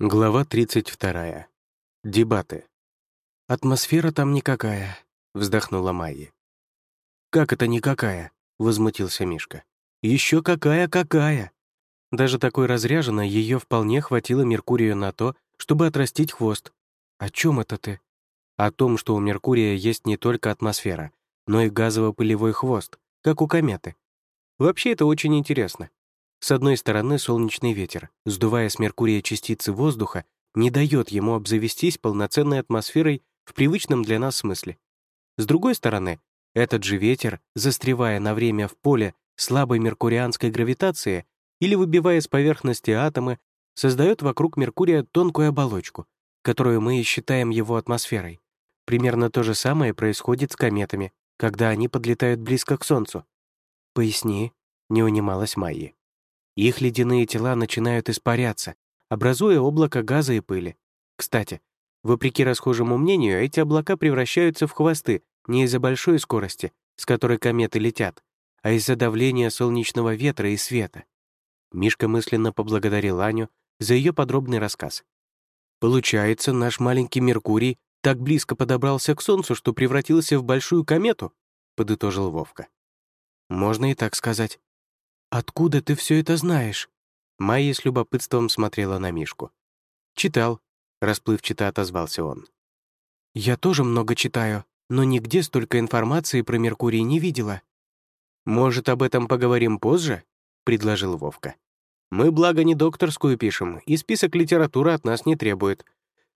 Глава 32. Дебаты. «Атмосфера там никакая», — вздохнула Майя. «Как это никакая?» — возмутился Мишка. Еще какая-какая!» Даже такой разряженной ее вполне хватило Меркурию на то, чтобы отрастить хвост. «О чем это ты?» «О том, что у Меркурия есть не только атмосфера, но и газово-пылевой хвост, как у кометы. Вообще это очень интересно. С одной стороны, солнечный ветер, сдувая с Меркурия частицы воздуха, не дает ему обзавестись полноценной атмосферой в привычном для нас смысле. С другой стороны, этот же ветер, застревая на время в поле слабой меркурианской гравитации или выбивая с поверхности атомы, создает вокруг Меркурия тонкую оболочку, которую мы считаем его атмосферой. Примерно то же самое происходит с кометами, когда они подлетают близко к Солнцу. «Поясни», — не унималась Майи. Их ледяные тела начинают испаряться, образуя облако газа и пыли. Кстати, вопреки расхожему мнению, эти облака превращаются в хвосты не из-за большой скорости, с которой кометы летят, а из-за давления солнечного ветра и света. Мишка мысленно поблагодарил Аню за ее подробный рассказ. «Получается, наш маленький Меркурий так близко подобрался к Солнцу, что превратился в большую комету?» — подытожил Вовка. «Можно и так сказать», «Откуда ты все это знаешь?» Майя с любопытством смотрела на Мишку. «Читал», — расплывчато отозвался он. «Я тоже много читаю, но нигде столько информации про Меркурий не видела». «Может, об этом поговорим позже?» — предложил Вовка. «Мы, благо, не докторскую пишем, и список литературы от нас не требует.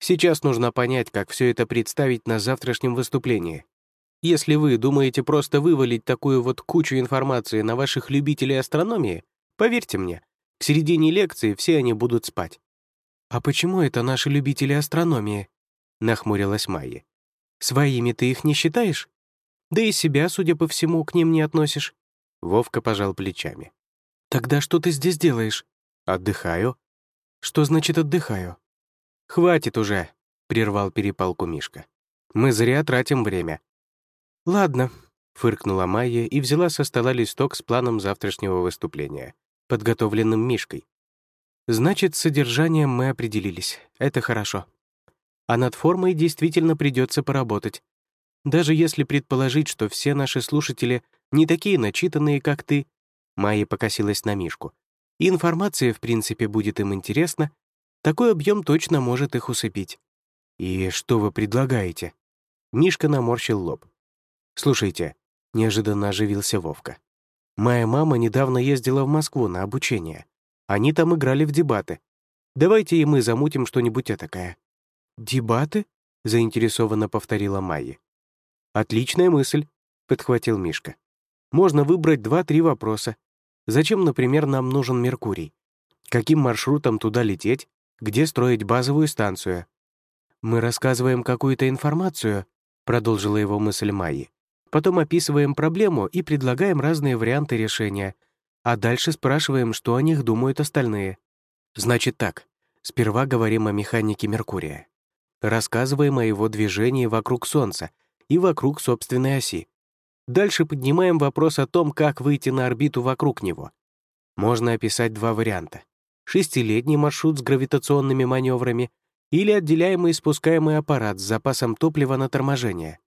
Сейчас нужно понять, как все это представить на завтрашнем выступлении. Если вы думаете просто вывалить такую вот кучу информации на ваших любителей астрономии, поверьте мне, к середине лекции все они будут спать. «А почему это наши любители астрономии?» — нахмурилась Майя. «Своими ты их не считаешь? Да и себя, судя по всему, к ним не относишь». Вовка пожал плечами. «Тогда что ты здесь делаешь?» «Отдыхаю». «Что значит «отдыхаю»?» «Хватит уже», — прервал перепалку Мишка. «Мы зря тратим время. «Ладно», — фыркнула Майя и взяла со стола листок с планом завтрашнего выступления, подготовленным Мишкой. «Значит, с содержанием мы определились. Это хорошо. А над формой действительно придется поработать. Даже если предположить, что все наши слушатели не такие начитанные, как ты», Майя покосилась на Мишку, и информация, в принципе, будет им интересна, такой объем точно может их усыпить. «И что вы предлагаете?» Мишка наморщил лоб. «Слушайте», — неожиданно оживился Вовка. «Моя мама недавно ездила в Москву на обучение. Они там играли в дебаты. Давайте и мы замутим что-нибудь этакое». «Дебаты?» — заинтересованно повторила Майя. «Отличная мысль», — подхватил Мишка. «Можно выбрать два-три вопроса. Зачем, например, нам нужен Меркурий? Каким маршрутом туда лететь? Где строить базовую станцию?» «Мы рассказываем какую-то информацию», — продолжила его мысль Майи. Потом описываем проблему и предлагаем разные варианты решения, а дальше спрашиваем, что о них думают остальные. Значит так, сперва говорим о механике Меркурия. Рассказываем о его движении вокруг Солнца и вокруг собственной оси. Дальше поднимаем вопрос о том, как выйти на орбиту вокруг него. Можно описать два варианта. Шестилетний маршрут с гравитационными маневрами или отделяемый спускаемый аппарат с запасом топлива на торможение.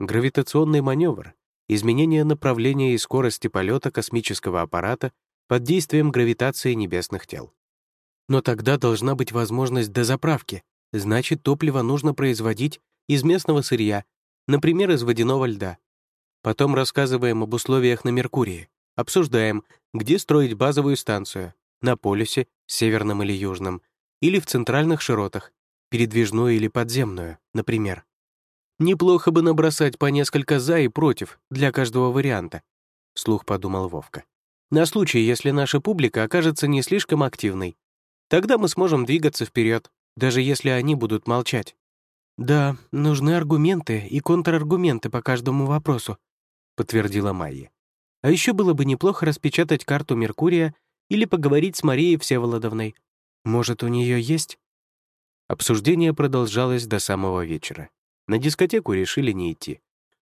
Гравитационный маневр — изменение направления и скорости полета космического аппарата под действием гравитации небесных тел. Но тогда должна быть возможность дозаправки, значит, топливо нужно производить из местного сырья, например, из водяного льда. Потом рассказываем об условиях на Меркурии, обсуждаем, где строить базовую станцию, на полюсе, северном или южном, или в центральных широтах, передвижную или подземную, например. Неплохо бы набросать по несколько «за» и «против» для каждого варианта, — слух подумал Вовка. На случай, если наша публика окажется не слишком активной. Тогда мы сможем двигаться вперед, даже если они будут молчать. «Да, нужны аргументы и контраргументы по каждому вопросу», — подтвердила Майя. «А еще было бы неплохо распечатать карту Меркурия или поговорить с Марией Всеволодовной. Может, у нее есть?» Обсуждение продолжалось до самого вечера. На дискотеку решили не идти.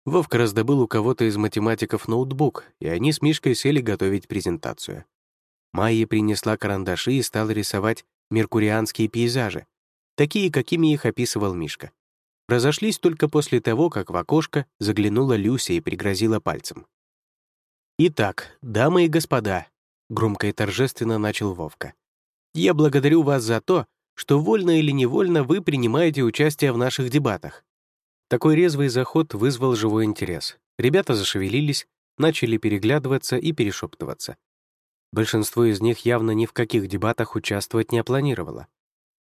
Вовка раздобыл у кого-то из математиков ноутбук, и они с Мишкой сели готовить презентацию. Майя принесла карандаши и стала рисовать меркурианские пейзажи, такие, какими их описывал Мишка. Разошлись только после того, как в окошко заглянула Люся и пригрозила пальцем. «Итак, дамы и господа», — громко и торжественно начал Вовка, «я благодарю вас за то, что вольно или невольно вы принимаете участие в наших дебатах». Такой резвый заход вызвал живой интерес. Ребята зашевелились, начали переглядываться и перешептываться. Большинство из них явно ни в каких дебатах участвовать не планировало.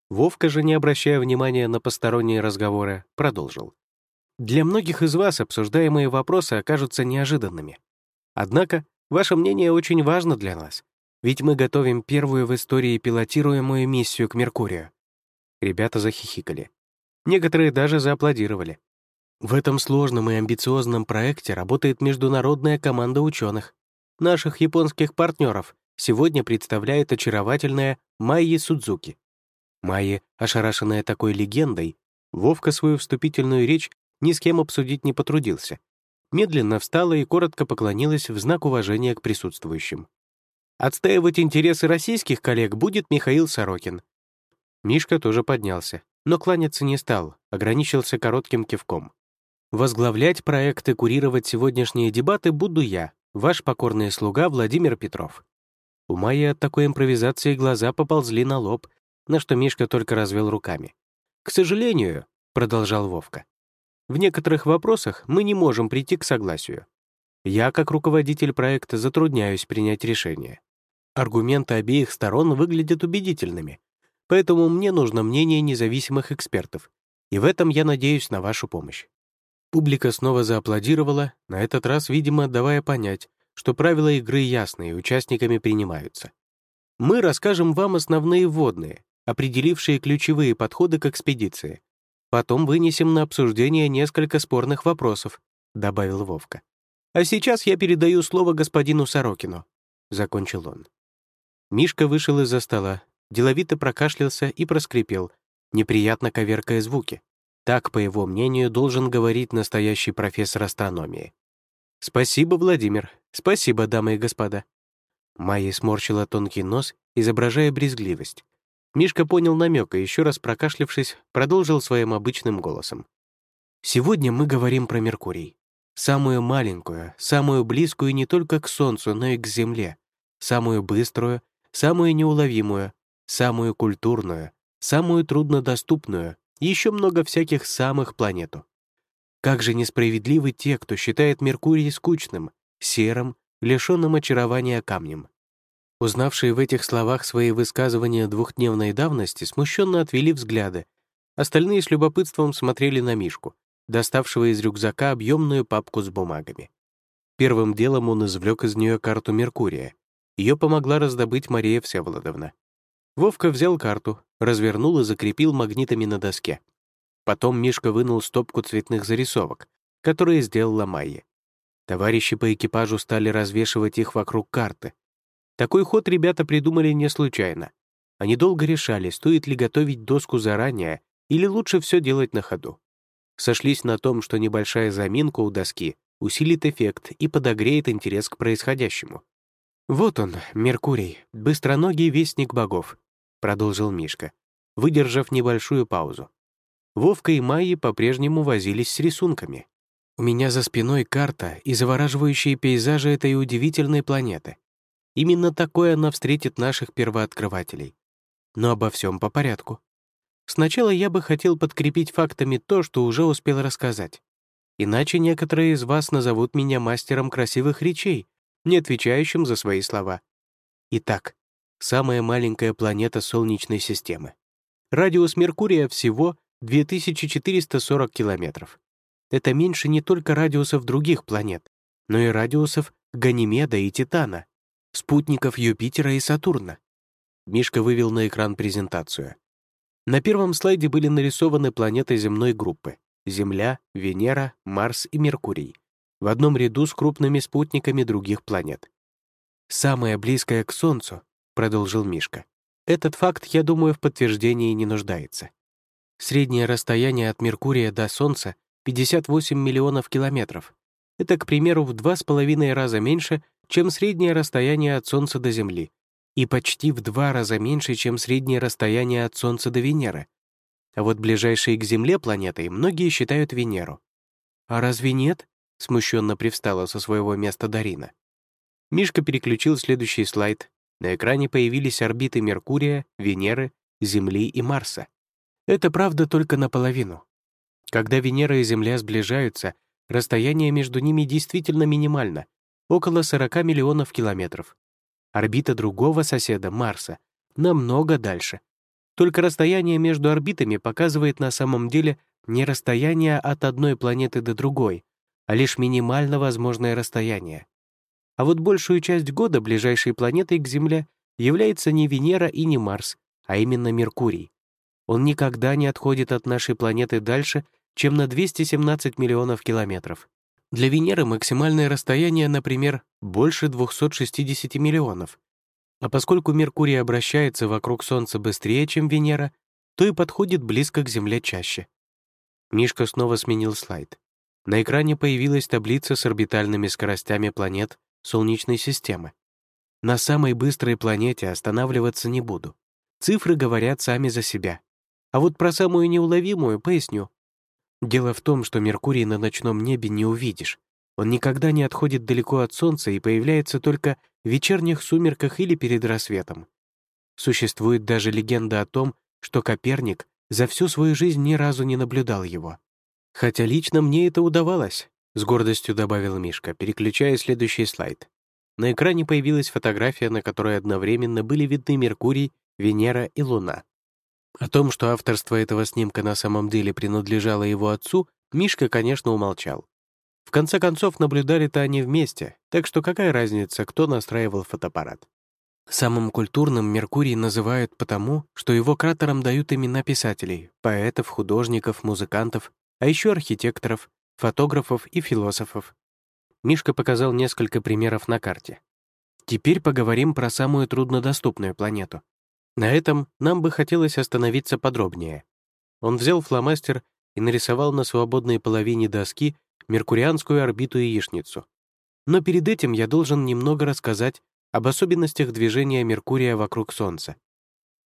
Вовка же, не обращая внимания на посторонние разговоры, продолжил. «Для многих из вас обсуждаемые вопросы окажутся неожиданными. Однако, ваше мнение очень важно для нас, ведь мы готовим первую в истории пилотируемую миссию к Меркурию». Ребята захихикали. Некоторые даже зааплодировали. В этом сложном и амбициозном проекте работает международная команда ученых. Наших японских партнеров сегодня представляет очаровательная Майи Судзуки. Майя, ошарашенная такой легендой, Вовка свою вступительную речь ни с кем обсудить не потрудился. Медленно встала и коротко поклонилась в знак уважения к присутствующим. Отстаивать интересы российских коллег будет Михаил Сорокин. Мишка тоже поднялся, но кланяться не стал, ограничился коротким кивком. Возглавлять проект и курировать сегодняшние дебаты буду я, ваш покорный слуга Владимир Петров. У Майи от такой импровизации глаза поползли на лоб, на что Мишка только развел руками. «К сожалению», — продолжал Вовка, «в некоторых вопросах мы не можем прийти к согласию. Я, как руководитель проекта, затрудняюсь принять решение. Аргументы обеих сторон выглядят убедительными, поэтому мне нужно мнение независимых экспертов, и в этом я надеюсь на вашу помощь». Публика снова зааплодировала, на этот раз, видимо, давая понять, что правила игры ясны и участниками принимаются. Мы расскажем вам основные вводные, определившие ключевые подходы к экспедиции. Потом вынесем на обсуждение несколько спорных вопросов», — добавил Вовка. «А сейчас я передаю слово господину Сорокину», — закончил он. Мишка вышел из-за стола, деловито прокашлялся и проскрипел, неприятно коверкая звуки. Так, по его мнению, должен говорить настоящий профессор астрономии. «Спасибо, Владимир. Спасибо, дамы и господа». Майя сморщила тонкий нос, изображая брезгливость. Мишка понял намек и, еще раз прокашлявшись, продолжил своим обычным голосом. «Сегодня мы говорим про Меркурий. Самую маленькую, самую близкую не только к Солнцу, но и к Земле. Самую быструю, самую неуловимую, самую культурную, самую труднодоступную и еще много всяких самых планету. Как же несправедливы те, кто считает Меркурий скучным, серым, лишенным очарования камнем. Узнавшие в этих словах свои высказывания двухдневной давности смущенно отвели взгляды. Остальные с любопытством смотрели на Мишку, доставшего из рюкзака объемную папку с бумагами. Первым делом он извлек из нее карту Меркурия. Ее помогла раздобыть Мария Всеволодовна. Вовка взял карту, развернул и закрепил магнитами на доске. Потом Мишка вынул стопку цветных зарисовок, которые сделала Майя. Товарищи по экипажу стали развешивать их вокруг карты, такой ход ребята придумали не случайно. Они долго решали, стоит ли готовить доску заранее или лучше все делать на ходу. Сошлись на том, что небольшая заминка у доски усилит эффект и подогреет интерес к происходящему. «Вот он, Меркурий, быстроногий вестник богов», — продолжил Мишка, выдержав небольшую паузу. Вовка и Майи по-прежнему возились с рисунками. «У меня за спиной карта и завораживающие пейзажи этой удивительной планеты. Именно такое она встретит наших первооткрывателей. Но обо всем по порядку. Сначала я бы хотел подкрепить фактами то, что уже успел рассказать. Иначе некоторые из вас назовут меня мастером красивых речей, не отвечающим за свои слова. Итак, самая маленькая планета Солнечной системы. Радиус Меркурия всего 2440 километров. Это меньше не только радиусов других планет, но и радиусов Ганимеда и Титана спутников Юпитера и Сатурна. Мишка вывел на экран презентацию. На первом слайде были нарисованы планеты земной группы — Земля, Венера, Марс и Меркурий, в одном ряду с крупными спутниками других планет. «Самое близкое к Солнцу», — продолжил Мишка. «Этот факт, я думаю, в подтверждении не нуждается. Среднее расстояние от Меркурия до Солнца — 58 миллионов километров. Это, к примеру, в два с половиной раза меньше, чем среднее расстояние от Солнца до Земли. и почти в два раза меньше, чем среднее расстояние от Солнца до Венеры. А вот ближайшие к Земле планетой многие считают Венеру. «А разве нет?» — смущенно привстала со своего места Дарина. Мишка переключил следующий слайд. На экране появились орбиты Меркурия, Венеры, Земли и Марса. Это правда только наполовину. Когда Венера и Земля сближаются, расстояние между ними действительно минимально — около 40 миллионов километров. Орбита другого соседа, Марса, намного дальше. Только расстояние между орбитами показывает на самом деле не расстояние от одной планеты до другой, а лишь минимально возможное расстояние. А вот большую часть года ближайшей планетой к Земле является не Венера и не Марс, а именно Меркурий. Он никогда не отходит от нашей планеты дальше, чем на 217 миллионов километров. Для Венеры максимальное расстояние, например, больше 260 миллионов. А поскольку Меркурий обращается вокруг Солнца быстрее, чем Венера, то и подходит близко к Земле чаще. Мишка снова сменил слайд. На экране появилась таблица с орбитальными скоростями планет Солнечной системы. На самой быстрой планете останавливаться не буду. Цифры говорят сами за себя. А вот про самую неуловимую поясню. Дело в том, что Меркурий на ночном небе не увидишь. Он никогда не отходит далеко от Солнца и появляется только в вечерних сумерках или перед рассветом. Существует даже легенда о том, что Коперник за всю свою жизнь ни разу не наблюдал его. Хотя лично мне это удавалось, с гордостью добавил Мишка, переключая следующий слайд. На экране появилась фотография, на которой одновременно были видны Меркурий, Венера и Луна. О том, что авторство этого снимка на самом деле принадлежало его отцу, Мишка, конечно, умолчал. В конце концов, наблюдали-то они вместе, так что какая разница, кто настраивал фотоаппарат. Самым культурным Меркурий называют потому, что его кратерам дают имена писателей, поэтов, художников, музыкантов, а еще архитекторов, фотографов и философов. Мишка показал несколько примеров на карте. Теперь поговорим про самую труднодоступную планету на этом нам бы хотелось остановиться подробнее. Он взял фломастер и нарисовал на свободной половине доски меркурианскую орбиту яичницу. Но перед этим я должен немного рассказать об особенностях движения Меркурия вокруг Солнца.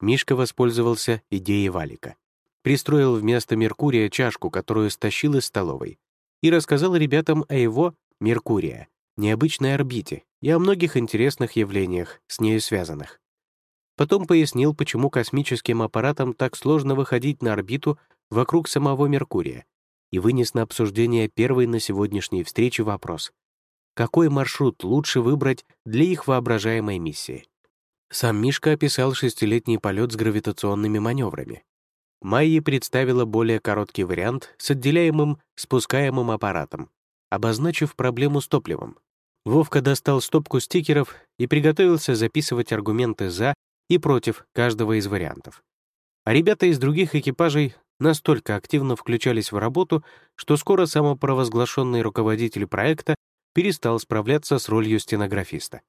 Мишка воспользовался идеей валика. Пристроил вместо Меркурия чашку, которую стащил из столовой, и рассказал ребятам о его, Меркурия, необычной орбите и о многих интересных явлениях, с нею связанных. Потом пояснил, почему космическим аппаратам так сложно выходить на орбиту вокруг самого Меркурия, и вынес на обсуждение первый на сегодняшней встрече вопрос. Какой маршрут лучше выбрать для их воображаемой миссии? Сам Мишка описал шестилетний полет с гравитационными маневрами. Майи представила более короткий вариант с отделяемым спускаемым аппаратом, обозначив проблему с топливом. Вовка достал стопку стикеров и приготовился записывать аргументы «за» и против каждого из вариантов. А ребята из других экипажей настолько активно включались в работу, что скоро самопровозглашенный руководитель проекта перестал справляться с ролью стенографиста.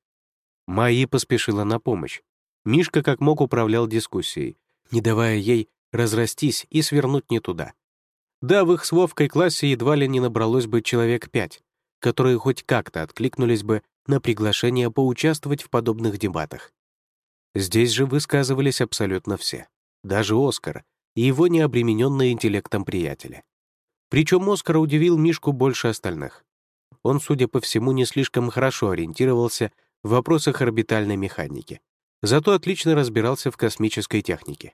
Майи поспешила на помощь. Мишка как мог управлял дискуссией, не давая ей разрастись и свернуть не туда. Да, в их с Вовкой классе едва ли не набралось бы человек пять, которые хоть как-то откликнулись бы на приглашение поучаствовать в подобных дебатах. Здесь же высказывались абсолютно все, даже Оскар и его необремененные интеллектом приятели. Причем Оскар удивил Мишку больше остальных. Он, судя по всему, не слишком хорошо ориентировался в вопросах орбитальной механики, зато отлично разбирался в космической технике.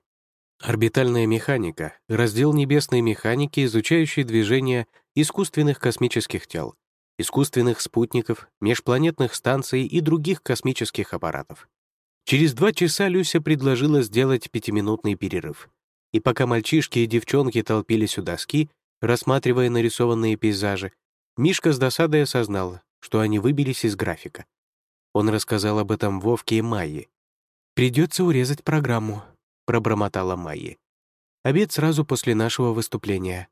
Орбитальная механика — раздел небесной механики, изучающий движение искусственных космических тел, искусственных спутников, межпланетных станций и других космических аппаратов. Через два часа Люся предложила сделать пятиминутный перерыв. И пока мальчишки и девчонки толпились у доски, рассматривая нарисованные пейзажи, Мишка с досадой осознал, что они выбились из графика. Он рассказал об этом Вовке и Майе. «Придется урезать программу», — пробормотала Майя. «Обед сразу после нашего выступления.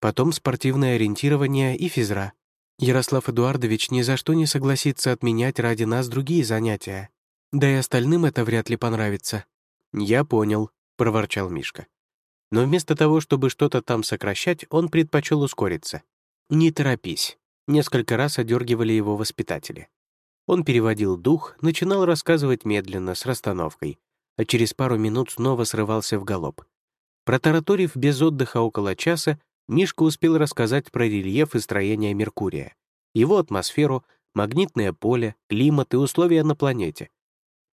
Потом спортивное ориентирование и физра. Ярослав Эдуардович ни за что не согласится отменять ради нас другие занятия. Да и остальным это вряд ли понравится. «Я понял», — проворчал Мишка. Но вместо того, чтобы что-то там сокращать, он предпочел ускориться. «Не торопись», — несколько раз одергивали его воспитатели. Он переводил дух, начинал рассказывать медленно, с расстановкой, а через пару минут снова срывался в галоп. Протараторив без отдыха около часа, Мишка успел рассказать про рельеф и строение Меркурия, его атмосферу, магнитное поле, климат и условия на планете.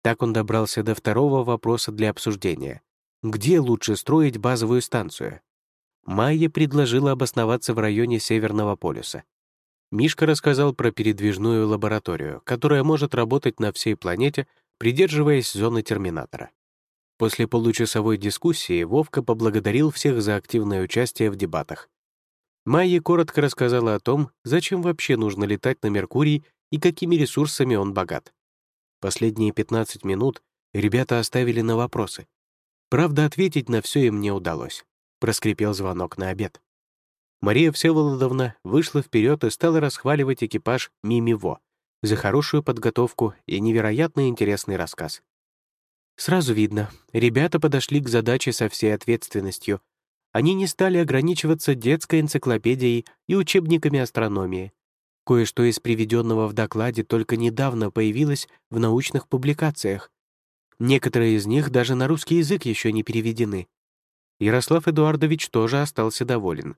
Так он добрался до второго вопроса для обсуждения. Где лучше строить базовую станцию? Майя предложила обосноваться в районе Северного полюса. Мишка рассказал про передвижную лабораторию, которая может работать на всей планете, придерживаясь зоны терминатора. После получасовой дискуссии Вовка поблагодарил всех за активное участие в дебатах. Майя коротко рассказала о том, зачем вообще нужно летать на Меркурий и какими ресурсами он богат. Последние 15 минут ребята оставили на вопросы. Правда, ответить на все им не удалось. Проскрипел звонок на обед. Мария Всеволодовна вышла вперед и стала расхваливать экипаж Мимиво за хорошую подготовку и невероятно интересный рассказ. Сразу видно, ребята подошли к задаче со всей ответственностью. Они не стали ограничиваться детской энциклопедией и учебниками астрономии. Кое-что из приведенного в докладе только недавно появилось в научных публикациях. Некоторые из них даже на русский язык еще не переведены. Ярослав Эдуардович тоже остался доволен.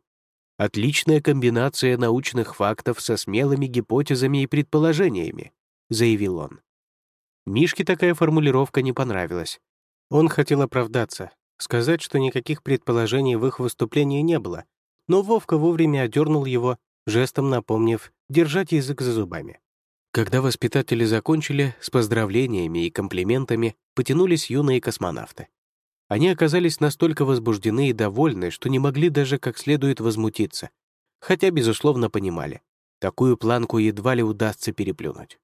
«Отличная комбинация научных фактов со смелыми гипотезами и предположениями», — заявил он. Мишке такая формулировка не понравилась. Он хотел оправдаться, сказать, что никаких предположений в их выступлении не было, но Вовка вовремя одернул его, жестом напомнив держать язык за зубами. Когда воспитатели закончили, с поздравлениями и комплиментами потянулись юные космонавты. Они оказались настолько возбуждены и довольны, что не могли даже как следует возмутиться, хотя, безусловно, понимали, такую планку едва ли удастся переплюнуть.